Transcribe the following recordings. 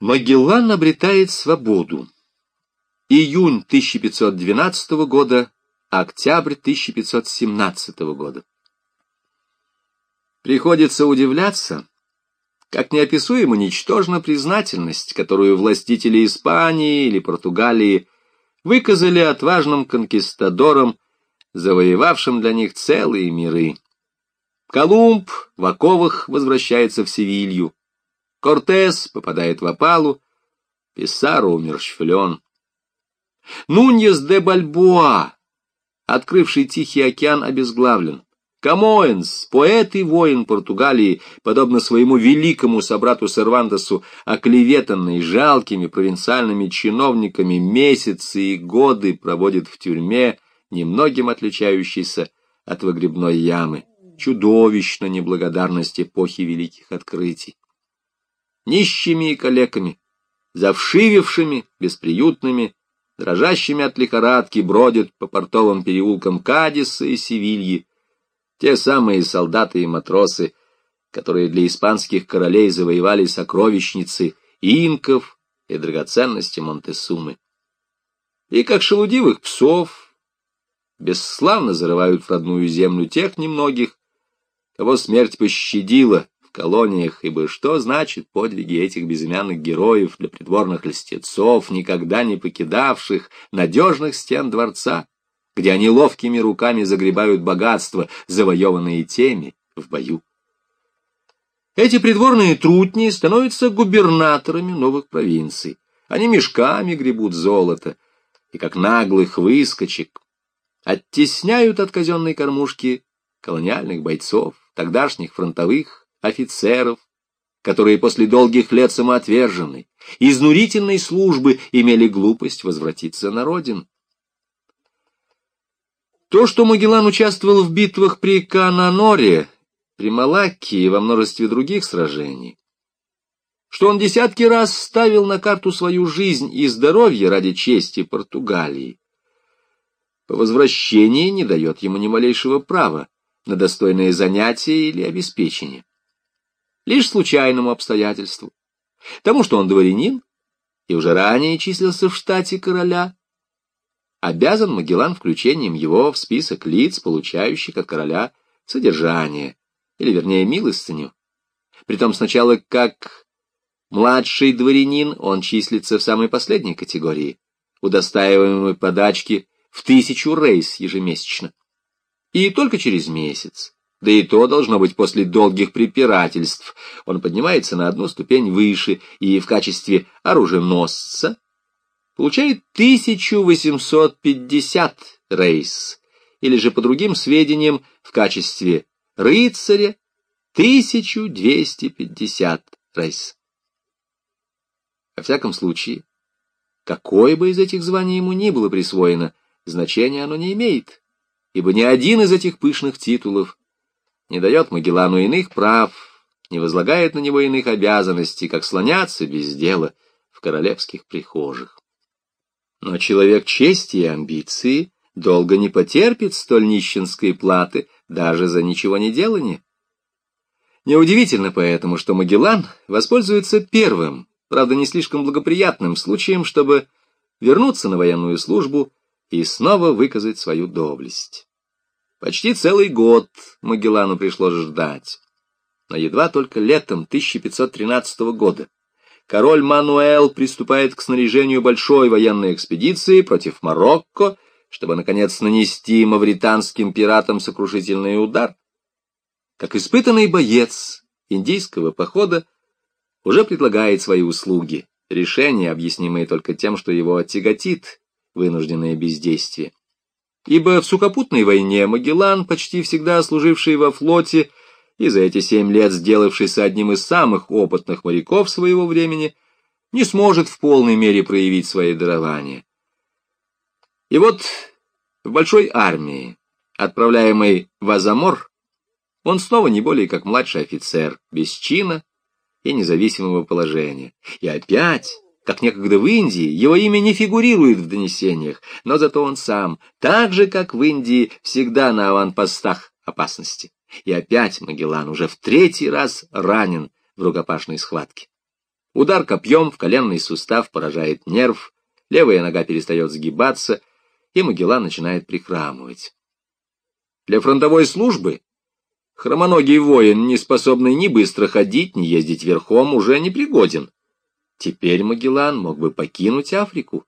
Магеллан обретает свободу. Июнь 1512 года, октябрь 1517 года. Приходится удивляться, как неописуемо ничтожна признательность, которую властители Испании или Португалии выказали отважным конкистадорам, завоевавшим для них целые миры. Колумб в оковах возвращается в Севилью. Кортес попадает в опалу, Писаро умерщвлен. Нуньес де Бальбоа, открывший Тихий океан, обезглавлен. Камоэнс, поэт и воин Португалии, подобно своему великому собрату Сервантесу, оклеветанный жалкими провинциальными чиновниками, месяцы и годы проводит в тюрьме, немногим отличающейся от выгребной ямы. Чудовищна неблагодарность эпохи великих открытий нищими и калеками, завшивившими, бесприютными, дрожащими от лихорадки бродят по портовым переулкам Кадиса и Севильи, те самые солдаты и матросы, которые для испанских королей завоевали сокровищницы инков и драгоценности Монтесумы. И как шелудивых псов бесславно зарывают в родную землю тех немногих, кого смерть пощадила, колониях, ибо что значит подвиги этих безымянных героев для придворных льстецов, никогда не покидавших надежных стен дворца, где они ловкими руками загребают богатства, завоеванные теми в бою. Эти придворные трутни становятся губернаторами новых провинций. Они мешками гребут золото, и как наглых выскочек оттесняют от казенной кормушки колониальных бойцов, тогдашних фронтовых, офицеров, которые после долгих лет самоотверженной, изнурительной службы имели глупость возвратиться на родину. То, что Магеллан участвовал в битвах при Кананоре, при Малакке и во множестве других сражений, что он десятки раз ставил на карту свою жизнь и здоровье ради чести Португалии, по возвращении не дает ему ни малейшего права на достойное занятие или обеспечение лишь случайному обстоятельству. Тому, что он дворянин и уже ранее числился в штате короля, обязан Магеллан включением его в список лиц, получающих от короля содержание, или, вернее, милостыню. Притом сначала как младший дворянин он числится в самой последней категории, удостаиваемой подачки в тысячу рейс ежемесячно. И только через месяц, да и то должно быть после долгих препирательств. Он поднимается на одну ступень выше и в качестве оруженосца получает 1850 рейс, или же, по другим сведениям, в качестве рыцаря 1250 рейс. Во всяком случае, какое бы из этих званий ему ни было присвоено, значения оно не имеет, ибо ни один из этих пышных титулов не дает Магеллану иных прав, не возлагает на него иных обязанностей, как слоняться без дела в королевских прихожих. Но человек чести и амбиции долго не потерпит столь нищенской платы даже за ничего не делание. Неудивительно поэтому, что Магеллан воспользуется первым, правда не слишком благоприятным случаем, чтобы вернуться на военную службу и снова выказать свою доблесть. Почти целый год Магеллану пришлось ждать. Но едва только летом 1513 года король Мануэл приступает к снаряжению большой военной экспедиции против Марокко, чтобы, наконец, нанести мавританским пиратам сокрушительный удар. Как испытанный боец индийского похода уже предлагает свои услуги, решение, объяснимое только тем, что его тяготит вынужденное бездействие ибо в сухопутной войне Магеллан, почти всегда служивший во флоте и за эти семь лет сделавшийся одним из самых опытных моряков своего времени, не сможет в полной мере проявить свои дарования. И вот в большой армии, отправляемой в Азамор, он снова не более как младший офицер, без чина и независимого положения. И опять как некогда в Индии, его имя не фигурирует в донесениях, но зато он сам, так же, как в Индии, всегда на аванпостах опасности. И опять Магеллан уже в третий раз ранен в рукопашной схватке. Удар копьем в коленный сустав поражает нерв, левая нога перестает сгибаться, и Магеллан начинает прихрамывать. Для фронтовой службы хромоногий воин, не способный ни быстро ходить, ни ездить верхом, уже не пригоден. Теперь Магеллан мог бы покинуть Африку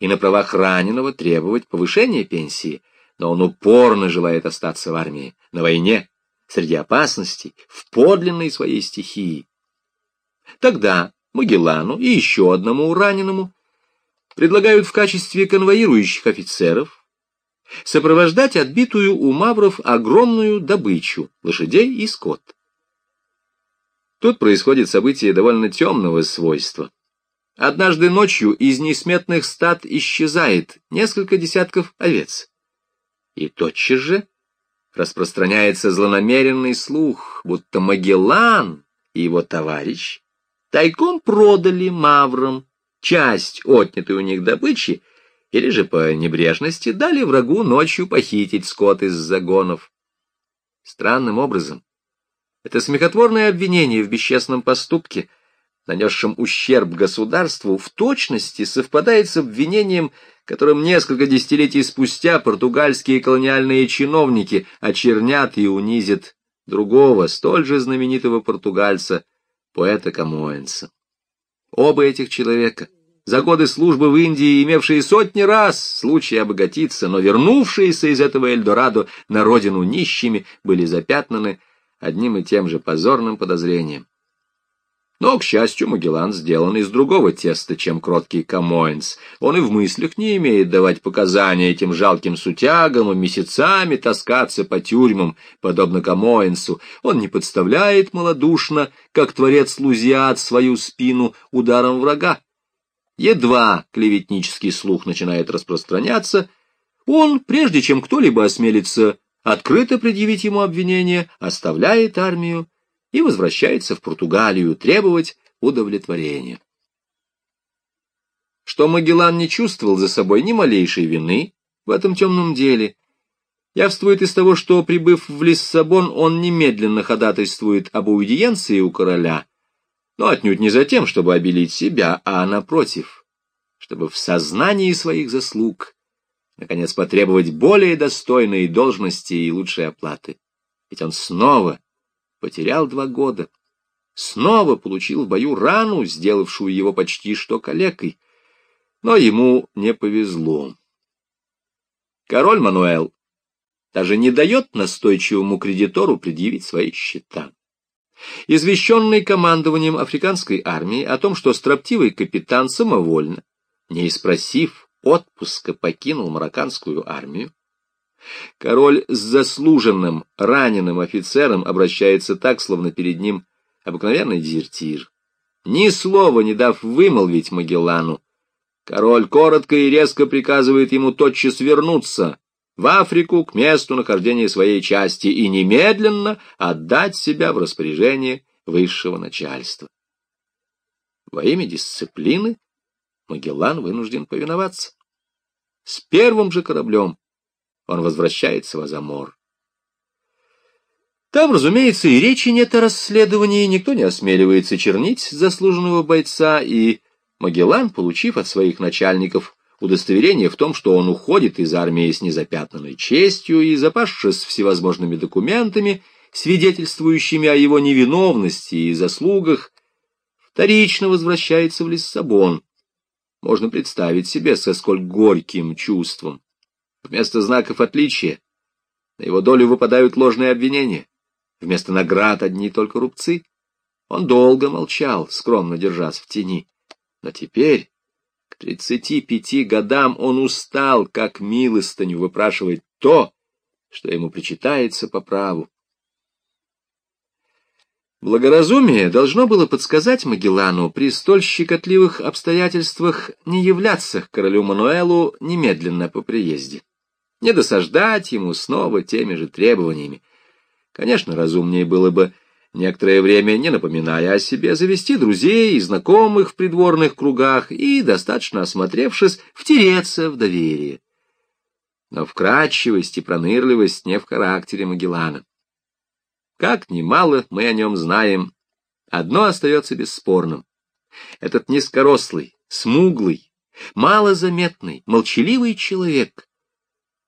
и на правах раненого требовать повышения пенсии, но он упорно желает остаться в армии, на войне, среди опасностей, в подлинной своей стихии. Тогда Магеллану и еще одному раненому предлагают в качестве конвоирующих офицеров сопровождать отбитую у мавров огромную добычу лошадей и скот. Тут происходит событие довольно темного свойства. Однажды ночью из несметных стад исчезает несколько десятков овец. И тотчас же распространяется злонамеренный слух, будто Магеллан и его товарищ тайком продали маврам часть отнятой у них добычи, или же по небрежности дали врагу ночью похитить скот из загонов. Странным образом, это смехотворное обвинение в бесчестном поступке, нанесшем ущерб государству, в точности совпадает с обвинением, которым несколько десятилетий спустя португальские колониальные чиновники очернят и унизят другого, столь же знаменитого португальца, поэта Камоэнса. Оба этих человека, за годы службы в Индии, имевшие сотни раз случай обогатиться, но вернувшиеся из этого Эльдорадо на родину нищими, были запятнаны одним и тем же позорным подозрением. Но, к счастью, Магеллан сделан из другого теста, чем кроткий Камоэнс. Он и в мыслях не имеет давать показания этим жалким сутягам и месяцами таскаться по тюрьмам, подобно Камоэнсу. Он не подставляет малодушно, как творец Лузиад, свою спину ударом врага. Едва клеветнический слух начинает распространяться, он, прежде чем кто-либо осмелится открыто предъявить ему обвинение, оставляет армию и возвращается в Португалию требовать удовлетворения. Что Магеллан не чувствовал за собой ни малейшей вины в этом темном деле, явствует из того, что, прибыв в Лиссабон, он немедленно ходатайствует об аудиенции у короля, но отнюдь не за тем, чтобы обелить себя, а напротив, чтобы в сознании своих заслуг наконец потребовать более достойной должности и лучшей оплаты. Ведь он снова потерял два года. Снова получил в бою рану, сделавшую его почти что калекой. Но ему не повезло. Король Мануэл даже не дает настойчивому кредитору предъявить свои счета. Извещенный командованием африканской армии о том, что строптивый капитан самовольно, не спросив отпуска, покинул марокканскую армию, Король с заслуженным раненым офицером обращается так, словно перед ним обыкновенный дезертир. Ни слова не дав вымолвить Магеллану, король коротко и резко приказывает ему тотчас вернуться в Африку к месту нахождения своей части и немедленно отдать себя в распоряжение высшего начальства. Во имя дисциплины Магеллан вынужден повиноваться. С первым же кораблем он возвращается в Азамор. Там, разумеется, и речи нет о расследовании, никто не осмеливается чернить заслуженного бойца, и Магеллан, получив от своих начальников удостоверение в том, что он уходит из армии с незапятнанной честью и запасшись всевозможными документами, свидетельствующими о его невиновности и заслугах, вторично возвращается в Лиссабон. Можно представить себе, со сколь горьким чувством. Вместо знаков отличия на его долю выпадают ложные обвинения. Вместо наград одни только рубцы. Он долго молчал, скромно держась в тени. Но теперь, к тридцати пяти годам, он устал, как милостыню, выпрашивать то, что ему причитается по праву. Благоразумие должно было подсказать Магеллану при столь щекотливых обстоятельствах не являться к королю Мануэлу немедленно по приезде не досаждать ему снова теми же требованиями. Конечно, разумнее было бы некоторое время, не напоминая о себе, завести друзей и знакомых в придворных кругах и, достаточно осмотревшись, втереться в доверие. Но вкрадчивость и пронырливость не в характере Магеллана. Как немало мы о нем знаем, одно остается бесспорным. Этот низкорослый, смуглый, малозаметный, молчаливый человек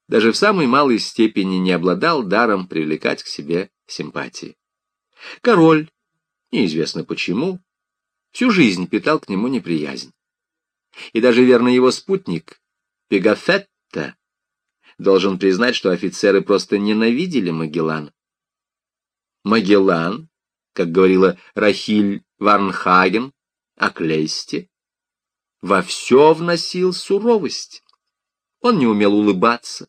даже в самой малой степени не обладал даром привлекать к себе симпатии. Король, неизвестно почему, всю жизнь питал к нему неприязнь. И даже верный его спутник, Пегафетта, должен признать, что офицеры просто ненавидели Магеллан. Магеллан, как говорила Рахиль Варнхаген о Клейсте, во все вносил суровость. Он не умел улыбаться,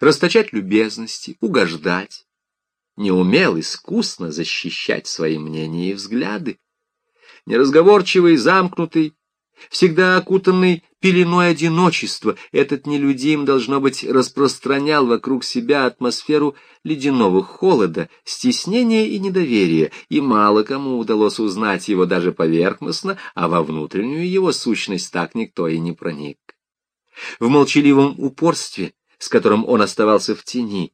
расточать любезности, угождать, не умел искусно защищать свои мнения и взгляды. Неразговорчивый, замкнутый, всегда окутанный пеленой одиночества, этот нелюдим, должно быть, распространял вокруг себя атмосферу ледяного холода, стеснения и недоверия, и мало кому удалось узнать его даже поверхностно, а во внутреннюю его сущность так никто и не проник. В молчаливом упорстве, с которым он оставался в тени,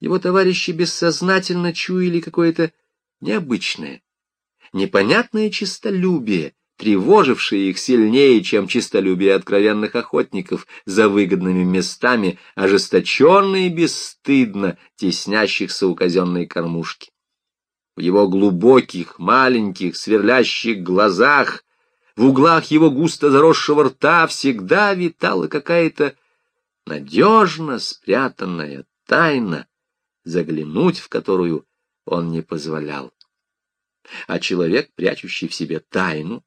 его товарищи бессознательно чуяли какое-то необычное, непонятное честолюбие, тревожившее их сильнее, чем честолюбие откровенных охотников за выгодными местами, ожесточенно и бесстыдно теснящихся у казенной кормушки. В его глубоких, маленьких, сверлящих глазах, в углах его густо заросшего рта всегда витала какая-то надежно спрятанная тайна, заглянуть в которую он не позволял. А человек, прячущий в себе тайну,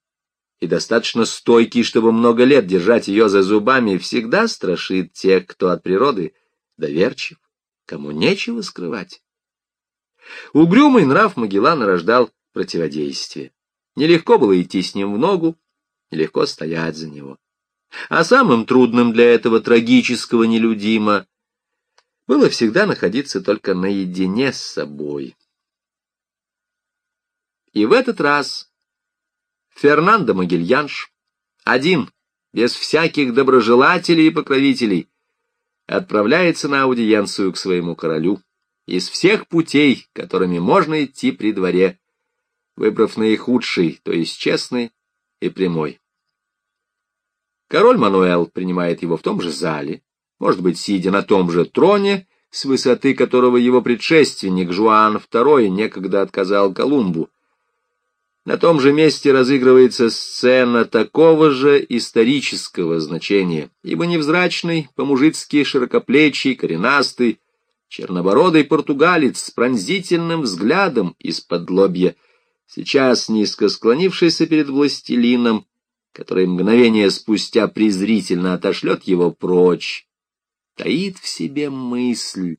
и достаточно стойкий, чтобы много лет держать ее за зубами, всегда страшит тех, кто от природы доверчив, кому нечего скрывать. Угрюмый нрав Магеллана рождал противодействие. Нелегко было идти с ним в ногу, нелегко стоять за него. А самым трудным для этого трагического нелюдима было всегда находиться только наедине с собой. И в этот раз Фернандо Могильянш, один, без всяких доброжелателей и покровителей, отправляется на аудиенцию к своему королю из всех путей, которыми можно идти при дворе, выбрав наихудший, то есть честный и прямой. Король Мануэл принимает его в том же зале, может быть, сидя на том же троне, с высоты которого его предшественник Жуан II некогда отказал Колумбу. На том же месте разыгрывается сцена такого же исторического значения, ибо невзрачный, по-мужицки широкоплечий, коренастый, чернобородый португалец с пронзительным взглядом из-под лобья, сейчас низко склонившийся перед властелином, который мгновение спустя презрительно отошлет его прочь, таит в себе мысль,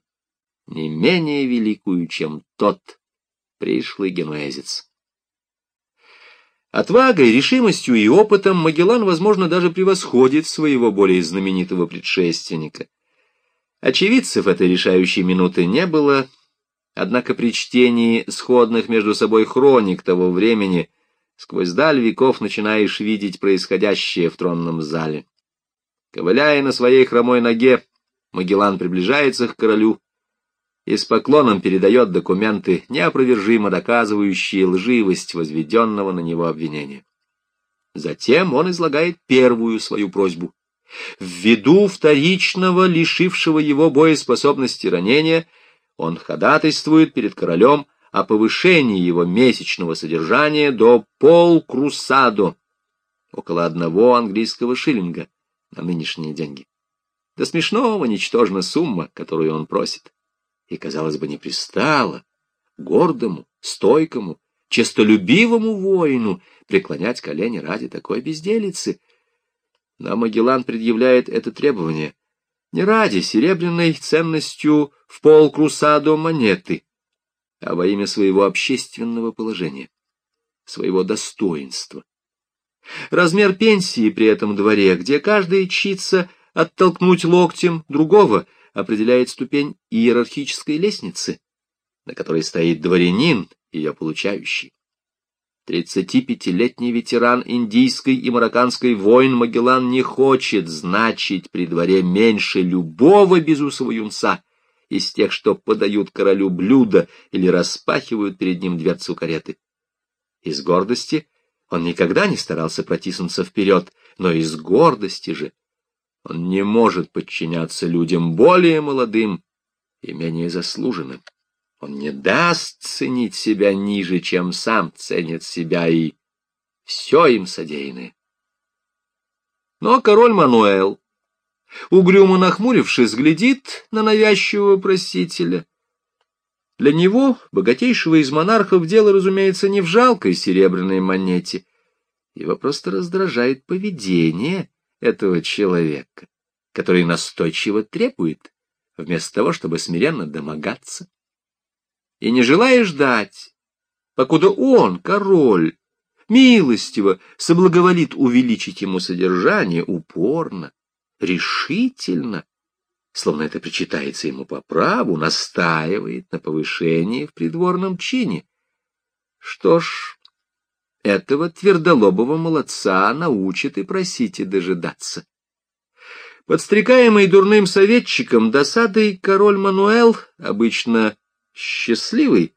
не менее великую, чем тот пришлый генуэзец. Отвагой, решимостью и опытом Магеллан, возможно, даже превосходит своего более знаменитого предшественника. Очевидцев этой решающей минуты не было, однако при чтении сходных между собой хроник того времени сквозь даль веков начинаешь видеть происходящее в тронном зале. Ковыляя на своей хромой ноге, Магеллан приближается к королю и с поклоном передает документы, неопровержимо доказывающие лживость возведенного на него обвинения. Затем он излагает первую свою просьбу. Ввиду вторичного, лишившего его боеспособности ранения, он ходатайствует перед королем о повышении его месячного содержания до полкрусадо, около одного английского шиллинга на нынешние деньги. До смешного ничтожна сумма, которую он просит. И, казалось бы, не пристало гордому, стойкому, честолюбивому воину преклонять колени ради такой безделицы. Но Магеллан предъявляет это требование не ради серебряной ценностью в полкрусадо монеты, а во имя своего общественного положения, своего достоинства. Размер пенсии при этом дворе, где каждый чится оттолкнуть локтем другого, определяет ступень иерархической лестницы, на которой стоит дворянин, ее получающий. 35-летний ветеран индийской и марокканской войн Магеллан не хочет значить при дворе меньше любого безусого юнца, из тех, что подают королю блюдо или распахивают перед ним дверцу кареты. Из гордости Он никогда не старался протиснуться вперед, но из гордости же он не может подчиняться людям более молодым и менее заслуженным. Он не даст ценить себя ниже, чем сам ценит себя, и все им содеянное. Но король Мануэл, угрюмо нахмурившись, глядит на навязчивого просителя. Для него, богатейшего из монархов, дело, разумеется, не в жалкой серебряной монете. Его просто раздражает поведение этого человека, который настойчиво требует, вместо того, чтобы смиренно домогаться. И не желая ждать, покуда он, король, милостиво соблаговолит увеличить ему содержание упорно, решительно, словно это причитается ему по праву, настаивает на повышении в придворном чине. Что ж, этого твердолобого молодца научат и просите дожидаться. Подстрекаемый дурным советчиком досадой король Мануэл, обычно счастливый,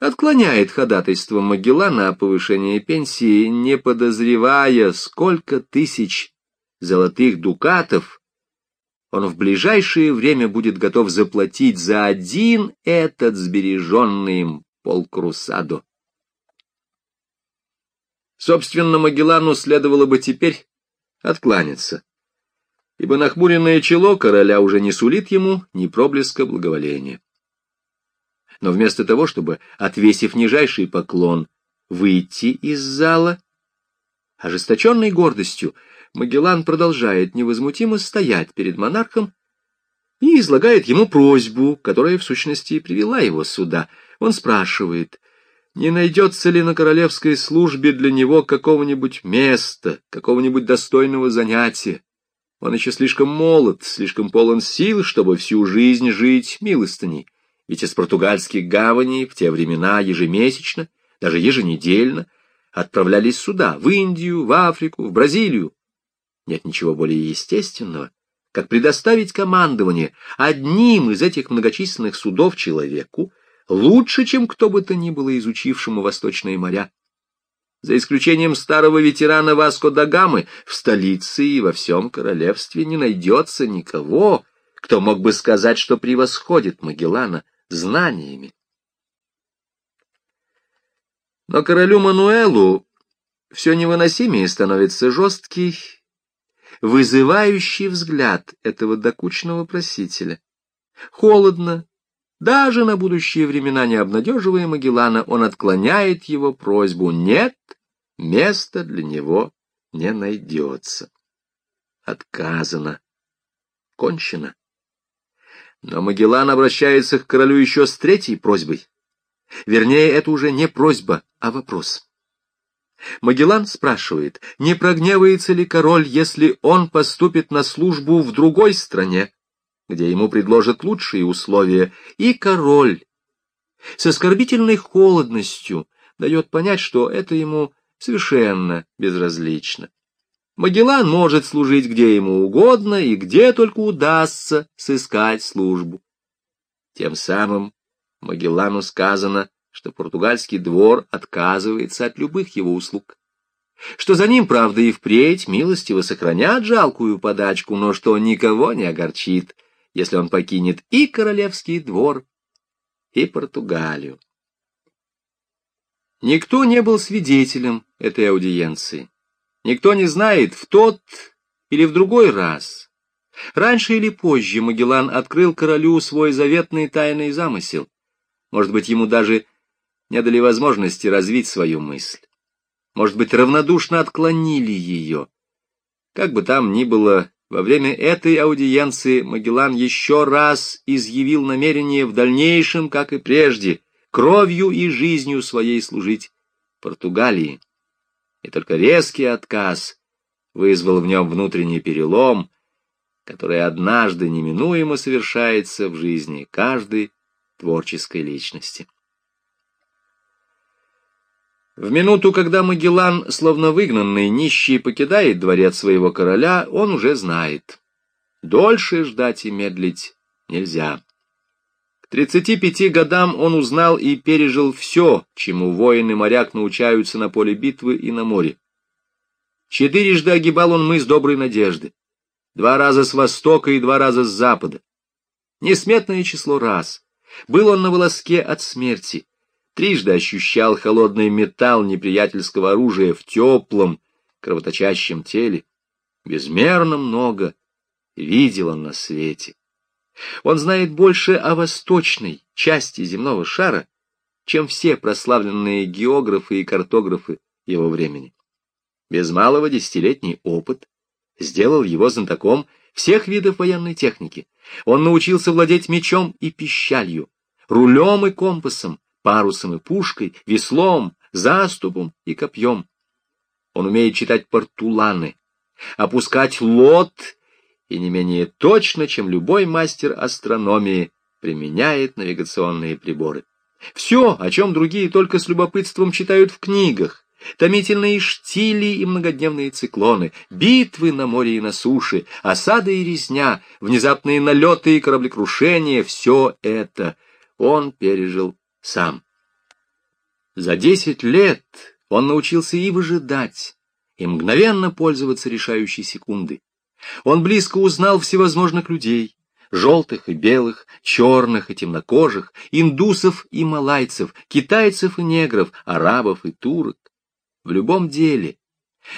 отклоняет ходатайство Магеллана о повышении пенсии, не подозревая, сколько тысяч золотых дукатов он в ближайшее время будет готов заплатить за один этот сбереженный им полкрусадо. Собственно, Магеллану следовало бы теперь откланяться, ибо нахмуренное чело короля уже не сулит ему ни проблеска благоволения. Но вместо того, чтобы, отвесив нижайший поклон, выйти из зала, ожесточенной гордостью, Магеллан продолжает невозмутимо стоять перед монархом и излагает ему просьбу, которая, в сущности, привела его сюда. Он спрашивает, не найдется ли на королевской службе для него какого-нибудь места, какого-нибудь достойного занятия. Он еще слишком молод, слишком полон сил, чтобы всю жизнь жить милостыней. Ведь из португальских гаваней в те времена ежемесячно, даже еженедельно, отправлялись сюда, в Индию, в Африку, в Бразилию. Нет ничего более естественного, как предоставить командование одним из этих многочисленных судов человеку, лучше, чем кто бы то ни было изучившему восточные моря. За исключением старого ветерана Васко да Гамы, в столице и во всем королевстве не найдется никого, кто мог бы сказать, что превосходит Магеллана знаниями. Но королю Мануэлу все невыносимее становится жесткий, вызывающий взгляд этого докучного просителя. Холодно, даже на будущие времена не обнадеживая Магеллана, он отклоняет его просьбу. Нет, места для него не найдется. Отказано. Кончено. Но Магеллан обращается к королю еще с третьей просьбой. Вернее, это уже не просьба, а вопрос. Магеллан спрашивает, не прогневается ли король, если он поступит на службу в другой стране, где ему предложат лучшие условия, и король с оскорбительной холодностью дает понять, что это ему совершенно безразлично. Магеллан может служить где ему угодно и где только удастся сыскать службу. Тем самым Магеллану сказано, что португальский двор отказывается от любых его услуг. Что за ним, правда, и впредь милостиво сохранят жалкую подачку, но что никого не огорчит, если он покинет и королевский двор, и Португалию. Никто не был свидетелем этой аудиенции. Никто не знает, в тот или в другой раз. Раньше или позже Магеллан открыл королю свой заветный тайный замысел. Может быть, ему даже не дали возможности развить свою мысль. Может быть, равнодушно отклонили ее. Как бы там ни было, во время этой аудиенции Магеллан еще раз изъявил намерение в дальнейшем, как и прежде, кровью и жизнью своей служить Португалии. И только резкий отказ вызвал в нем внутренний перелом, который однажды неминуемо совершается в жизни каждой творческой личности. В минуту, когда Магеллан, словно выгнанный нищий, покидает дворец своего короля, он уже знает. Дольше ждать и медлить нельзя. К тридцати пяти годам он узнал и пережил все, чему воины моряк научаются на поле битвы и на море. Четырежды огибал он мыс Доброй Надежды, два раза с востока и два раза с запада. Несметное число раз. Был он на волоске от смерти, трижды ощущал холодный металл неприятельского оружия в теплом, кровоточащем теле. Безмерно много видел он на свете. Он знает больше о восточной части земного шара, чем все прославленные географы и картографы его времени. Без малого десятилетний опыт сделал его знатоком всех видов военной техники. Он научился владеть мечом и пищалью, рулем и компасом, парусом и пушкой, веслом, заступом и копьем. Он умеет читать портуланы, опускать лот и не менее точно, чем любой мастер астрономии, применяет навигационные приборы. Все, о чем другие только с любопытством читают в книгах, томительные штили и многодневные циклоны, битвы на море и на суше, осады и резня, внезапные налеты и кораблекрушения — все это он пережил сам. За десять лет он научился и выжидать, и мгновенно пользоваться решающей секундой. Он близко узнал всевозможных людей, желтых и белых, черных и темнокожих, индусов и малайцев, китайцев и негров, арабов и турок. В любом деле,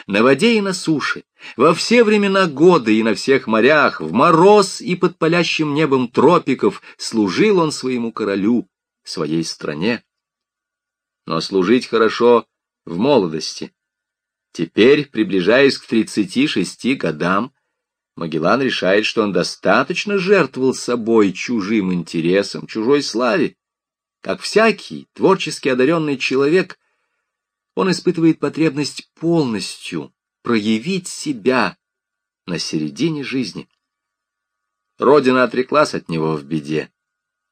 на воде и на суше, во все времена года и на всех морях, в мороз и под палящим небом тропиков служил он своему королю, своей стране. Но служить хорошо в молодости. Теперь, приближаясь к тридцати шести годам, Магеллан решает, что он достаточно жертвовал собой чужим интересам, чужой славе. Как всякий творчески одаренный человек, он испытывает потребность полностью проявить себя на середине жизни. Родина отреклась от него в беде.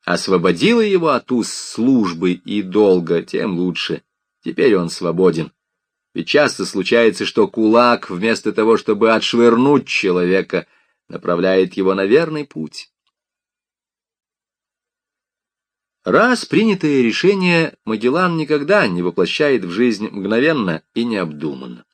Освободила его от уз службы и долга, тем лучше. Теперь он свободен. Ведь часто случается, что кулак, вместо того, чтобы отшвырнуть человека, направляет его на верный путь. Раз принятое решение Магеллан никогда не воплощает в жизнь мгновенно и необдуманно.